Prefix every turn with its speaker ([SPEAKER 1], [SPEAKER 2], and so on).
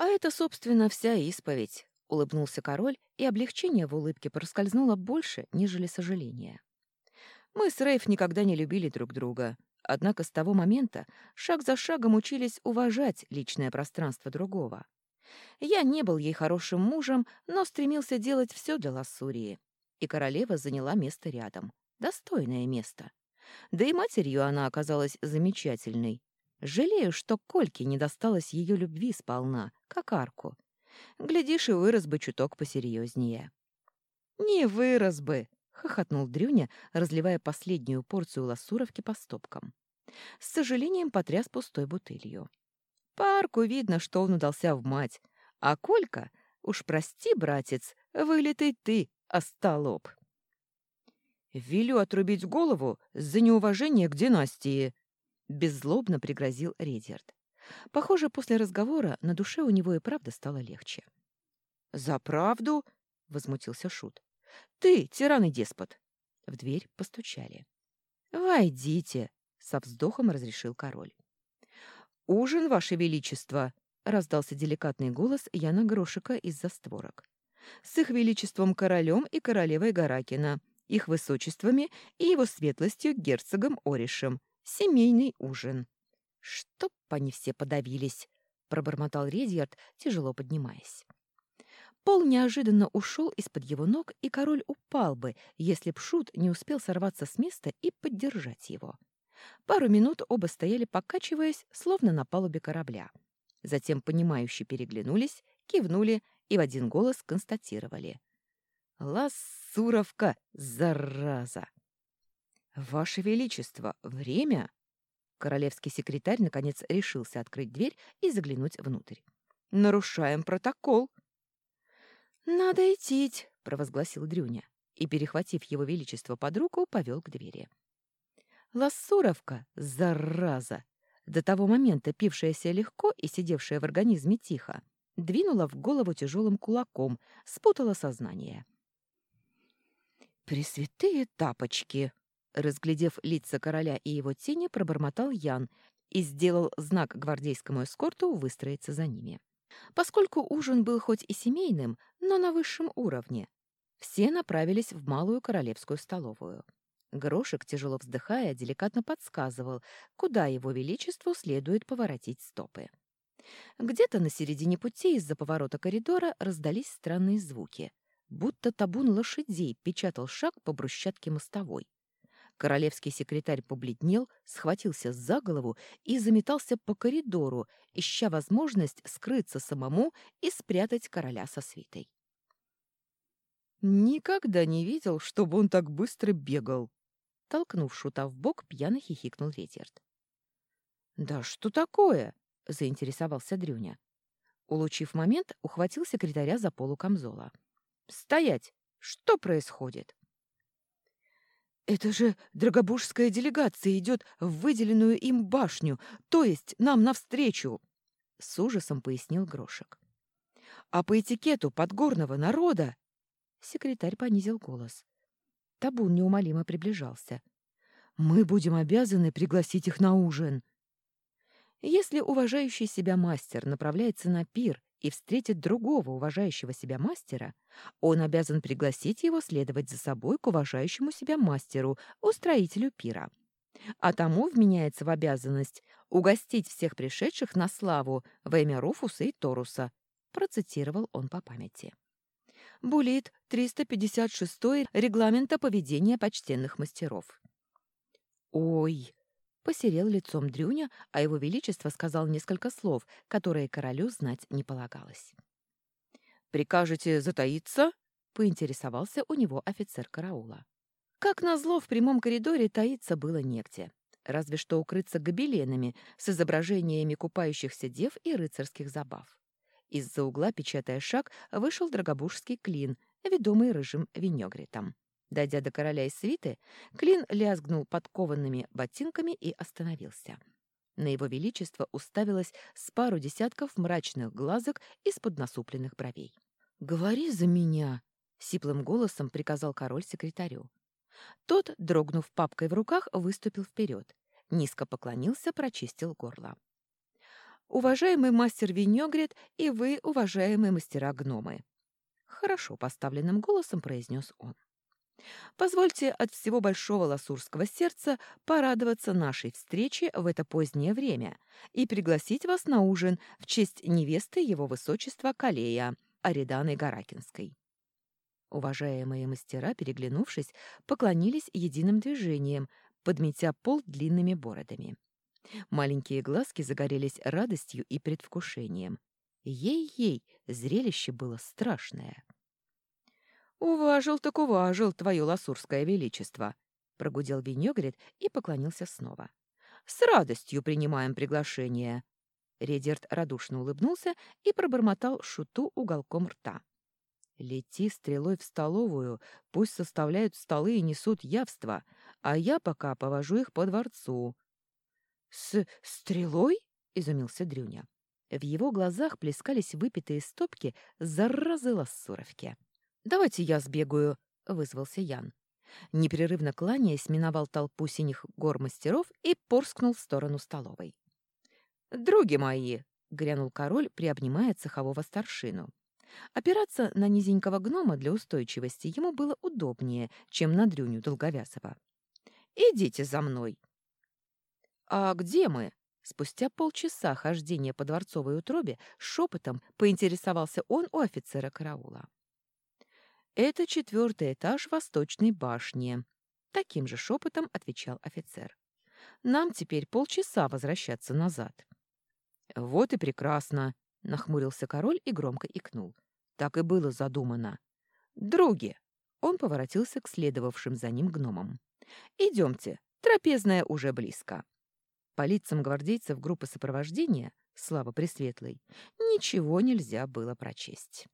[SPEAKER 1] А это, собственно, вся исповедь, улыбнулся король, и облегчение в улыбке проскользнуло больше, нежели сожаление. Мы с Рейф никогда не любили друг друга, однако с того момента шаг за шагом учились уважать личное пространство другого. Я не был ей хорошим мужем, но стремился делать все для Лассурии. И королева заняла место рядом. Достойное место. Да и матерью она оказалась замечательной. Жалею, что Кольке не досталось ее любви сполна, как арку. Глядишь, и вырос бы чуток посерьезнее. «Не вырос бы!» — хохотнул Дрюня, разливая последнюю порцию лассуровки по стопкам. С сожалением потряс пустой бутылью. По арку видно, что он удался в мать, а Колька, уж прости, братец, вылитый ты, остолоп. «Велю отрубить голову за неуважение к династии», — беззлобно пригрозил Редерт. Похоже, после разговора на душе у него и правда стало легче. «За правду?» — возмутился Шут. «Ты, тиран и деспот!» В дверь постучали. «Войдите!» — со вздохом разрешил король. «Ужин, ваше величество!» — раздался деликатный голос Яна Грошика из-за створок. «С их величеством королем и королевой Гаракина, их высочествами и его светлостью герцогом Оришем. Семейный ужин». «Чтоб они все подавились!» — пробормотал Редьярд, тяжело поднимаясь. Пол неожиданно ушел из-под его ног, и король упал бы, если б Шут не успел сорваться с места и поддержать его. Пару минут оба стояли, покачиваясь, словно на палубе корабля. Затем понимающе переглянулись, кивнули и в один голос констатировали. «Лассуровка, зараза!» «Ваше Величество, время!» Королевский секретарь наконец решился открыть дверь и заглянуть внутрь. «Нарушаем протокол!» «Надо идти», — провозгласил Дрюня и, перехватив его величество под руку, повел к двери. Лассуровка, зараза, до того момента пившаяся легко и сидевшая в организме тихо, двинула в голову тяжелым кулаком, спутала сознание. «Пресвятые тапочки!» Разглядев лица короля и его тени, пробормотал Ян и сделал знак гвардейскому эскорту выстроиться за ними. Поскольку ужин был хоть и семейным, но на высшем уровне, все направились в малую королевскую столовую. Грошек, тяжело вздыхая, деликатно подсказывал, куда его величеству следует поворотить стопы. Где-то на середине пути из-за поворота коридора раздались странные звуки, будто табун лошадей печатал шаг по брусчатке мостовой. Королевский секретарь побледнел, схватился за голову и заметался по коридору, ища возможность скрыться самому и спрятать короля со свитой. «Никогда не видел, чтобы он так быстро бегал!» Толкнув шута в бок, пьяно хихикнул Ретьерд. «Да что такое?» — заинтересовался Дрюня. Улучив момент, ухватил секретаря за полу камзола. «Стоять! Что происходит?» «Это же драгобужская делегация идет в выделенную им башню, то есть нам навстречу!» — с ужасом пояснил Грошек. «А по этикету подгорного народа...» Секретарь понизил голос. Табун неумолимо приближался. «Мы будем обязаны пригласить их на ужин!» Если уважающий себя мастер направляется на пир и встретит другого уважающего себя мастера, он обязан пригласить его следовать за собой к уважающему себя мастеру, устроителю пира. А тому вменяется в обязанность угостить всех пришедших на славу во имя Руфуса и Торуса, процитировал он по памяти. Булит 356 регламента поведения почтенных мастеров. «Ой!» Посерел лицом Дрюня, а его величество сказал несколько слов, которые королю знать не полагалось. «Прикажете затаиться?» — поинтересовался у него офицер караула. Как назло, в прямом коридоре таиться было негде. Разве что укрыться гобеленами с изображениями купающихся дев и рыцарских забав. Из-за угла, печатая шаг, вышел драгобужский клин, ведомый рыжим винегритом. Дойдя до короля и свиты, Клин лязгнул подкованными ботинками и остановился. На его величество уставилось с пару десятков мрачных глазок из-под насупленных бровей. «Говори за меня!» — сиплым голосом приказал король секретарю. Тот, дрогнув папкой в руках, выступил вперед. Низко поклонился, прочистил горло. уважаемый мастер Винегрет и вы, уважаемые мастера-гномы. Хорошо поставленным голосом произнес он. Позвольте от всего большого ласурского сердца порадоваться нашей встрече в это позднее время и пригласить вас на ужин в честь невесты его высочества Калея, Ариданы Гаракинской. Уважаемые мастера, переглянувшись, поклонились единым движением, подметя пол длинными бородами. Маленькие глазки загорелись радостью и предвкушением. Ей-ей, зрелище было страшное. «Уважил так уважил, твое ласурское величество!» — прогудел Винегрет и поклонился снова. «С радостью принимаем приглашение!» Редерт радушно улыбнулся и пробормотал шуту уголком рта. «Лети стрелой в столовую, пусть составляют столы и несут явства, а я пока повожу их по дворцу». «С стрелой?» — изумился Дрюня. В его глазах плескались выпитые стопки заразы лассуровки. «Давайте я сбегаю», — вызвался Ян. Непрерывно кланяясь, миновал толпу синих гор мастеров и порскнул в сторону столовой. «Други мои!» — грянул король, приобнимая цехового старшину. Опираться на низенького гнома для устойчивости ему было удобнее, чем на дрюню Долговязова. «Идите за мной!» «А где мы?» Спустя полчаса хождения по дворцовой утробе шепотом поинтересовался он у офицера караула. «Это четвертый этаж восточной башни», — таким же шепотом отвечал офицер. «Нам теперь полчаса возвращаться назад». «Вот и прекрасно», — нахмурился король и громко икнул. «Так и было задумано». «Други!» — он поворотился к следовавшим за ним гномам. «Идемте, трапезная уже близко». По лицам гвардейцев группы сопровождения, слава Пресветлой, ничего нельзя было прочесть.